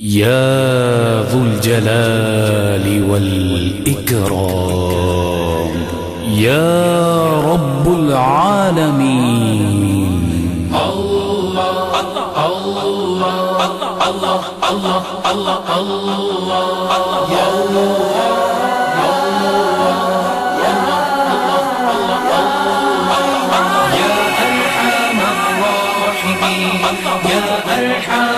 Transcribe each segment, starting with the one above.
يا ذو الجلال والإكرام. يا رب العالمين. الله الله الله الله الله الله يا الراحمين يا أرحم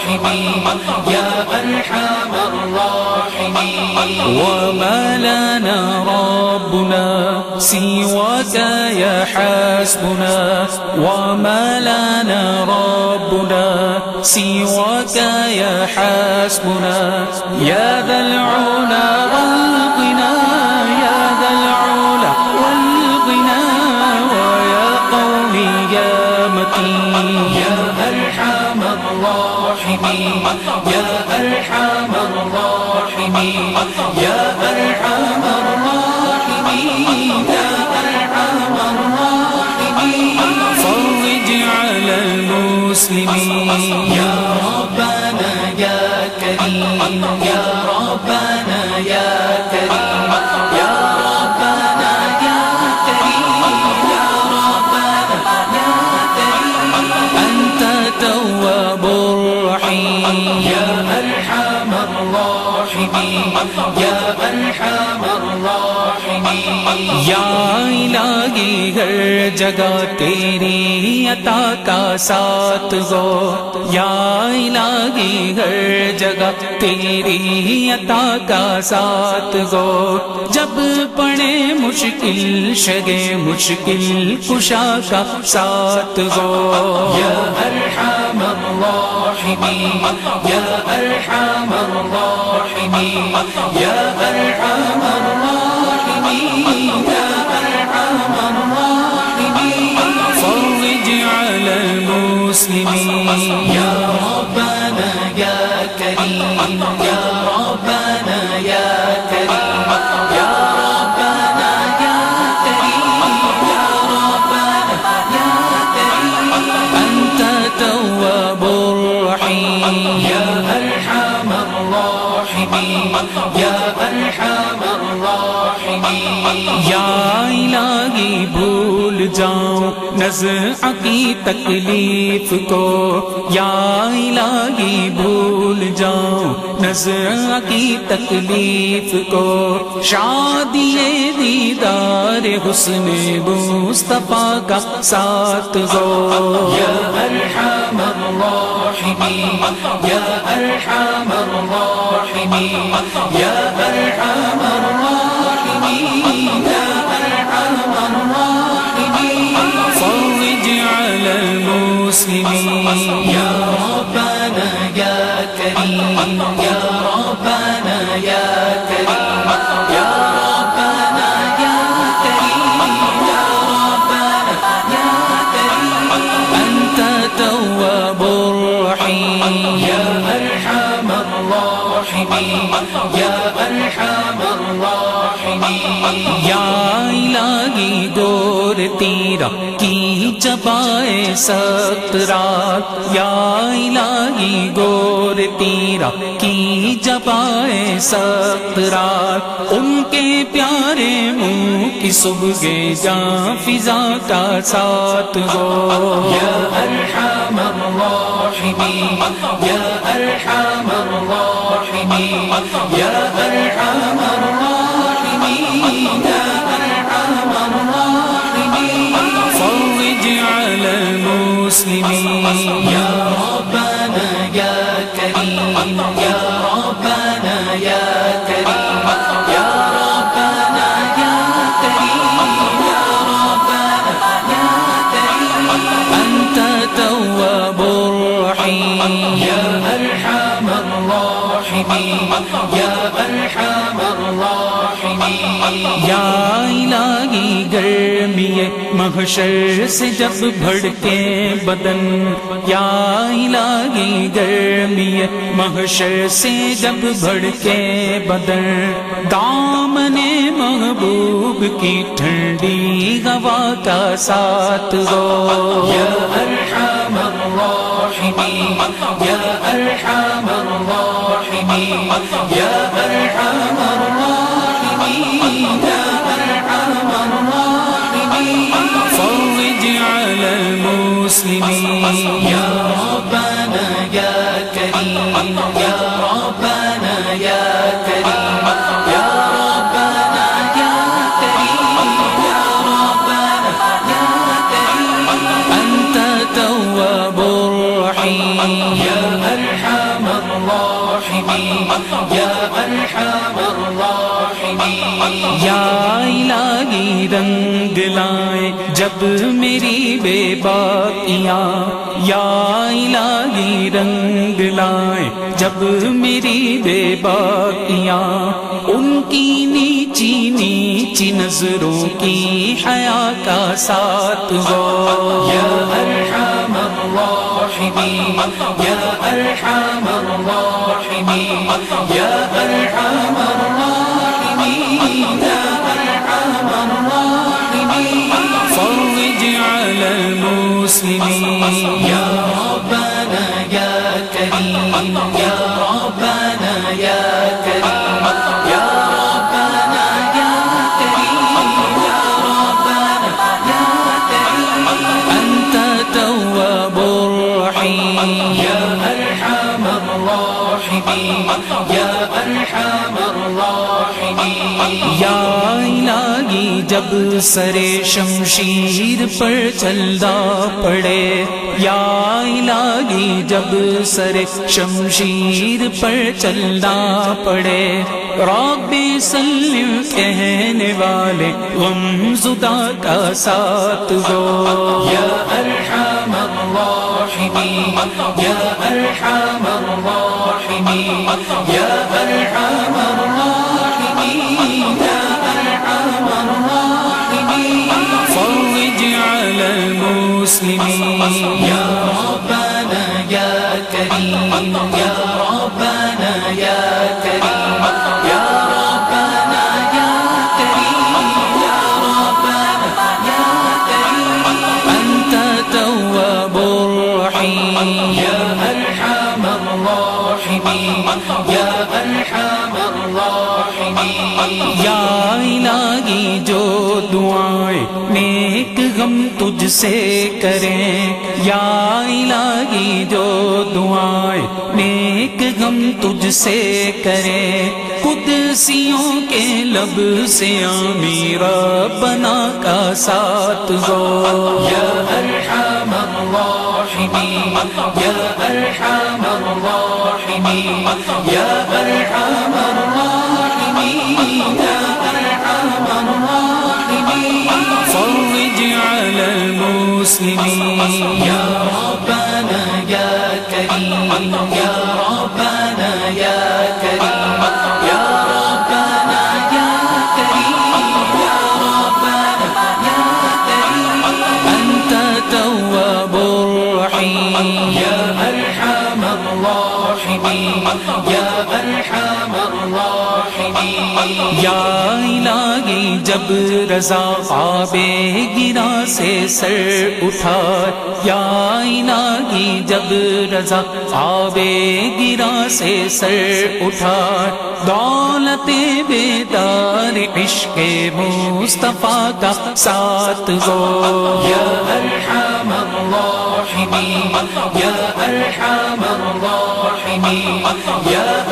الراحمين يا أرحم الراحمين. وما لنا ربنا سواك يا حسبنا. وما لنا ربنا سواك يا حسبنا. يا ذا العلا المسلمين يا ربنا يا كريم يا ربنا يا الراحمين يا أرحم الراحمين یا الہی ہر جگہ تیری عطا کا ساتھ ہو۔ یا الہی ہر جگہ تیری عطا کا ساتھ ہو۔ جب پڑے مشکل شگے مشکل کشا کا ساتھ ہو۔ یا ارحم الراحمین یا ارحم الراحمین یا أرحم الراحمین یا أرحم الراحمین فرج على المسلمين يا ربنا يا كريم يا ربنا يا كريم. یا الہی بھول جاؤں، نزع کی تکلیف کو۔ یا الہی بھول جاؤں، نزع کی تکلیف کو۔ شادی دیدار حسن مصطفیٰ کا ساتھ ہو یا ارحم الراحمین، یا ارحم الراحمین، یا ارحم كريم. يا ربنا يا ربنا ربنا تواب یا الہی گور تیرا کی جبائے سخت رات، یا الہی گور تیرا، کی جبائے سخت رات، ان کے پیارے منہ کی صبح جاں فضا کا ساتھ ہو۔ یا ارحم الراحمین، یا ارحم الراحمین، یا محشر سے جب بھڑکے بدن، یا الہی گرمی، محشر سے جب بھڑکے بدن، دامن محبوب کی ٹھنڈی ہوا کا ساتھ ہو يا أرحم الراحمين يا أرحم الراحمين يا أرحم يا أرحم الراحمين يا أرحم الراحمين. يا الہی رنگ لائے جب میری بے باکیاں یا الہی رنگ لائے جب میری بے باکیاں ان کی نیچی نیچی نظروں کی حیا کا ساتھ ہو يا أرحم الراحمين يا أرحم الراحمين يا أرحم الراحمين المسلمين الراحمين يا أرحم الراحمين. یا الہی جب سر شمشیر پر چلدا پڑے. یا الہی جب سر شمشیر پر چلدا پڑے. رب سلم کہنے والے، غم زدہ کا ساتھ ہو يا أرحم الراحمين، يا أرحم الراحمين يا أرحم الراحمين يا أرحم الراحمين. فرج على المسلمين. يا یا الہی جو دعائیں نیک غم تجھ سے کریں۔ یا الہی جو دعائیں نیک غم تجھ سے کریں۔ قدسیوں کے لب سے امیر بنا کا ساتھ ہو يا أرحم الراحمين يا أرحم الراحمين يا أرحم الراحمين أرحم الراحمين فرج على المسلمين. يا ربنا يا كريم یا الہی جب رضا خواب گرا سے سر اٹھا۔ یا الہی جب رضا خواب گرا سے سر اٹھا۔ دولت بیدار عشق مصطفیٰ کا ساتھ ہو۔ يا أرحم الراحمين يا أرحم الراحمين يا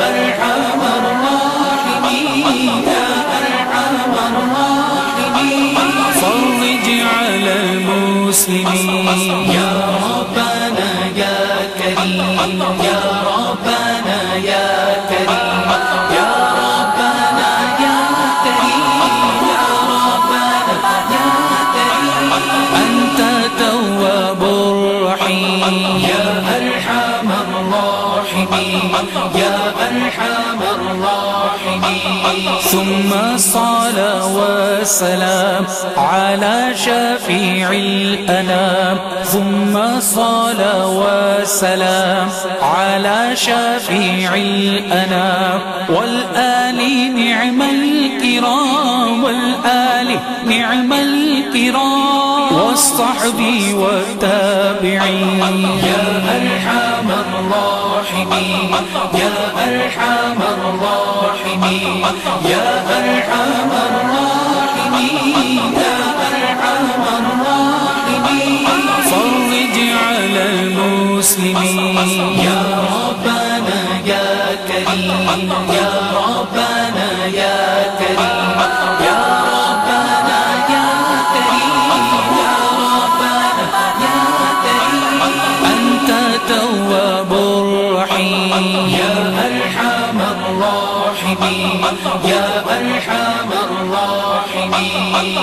ثم الصلاة والسلام على شفيع الأنام. ثم الصلاة والسلام على شفيع الأنام. والآل نعم الكرام والآل نعم الكرام. والصحب والتابعين. يا أرحم الراحمين يا أرحم الراحمين. يا أرحم الراحمين. يا أرحم الراحمين فرج على المسلمين يا ربنا يا كريم. يا ربنا يا كريم. يا يا أرحم الراحمين.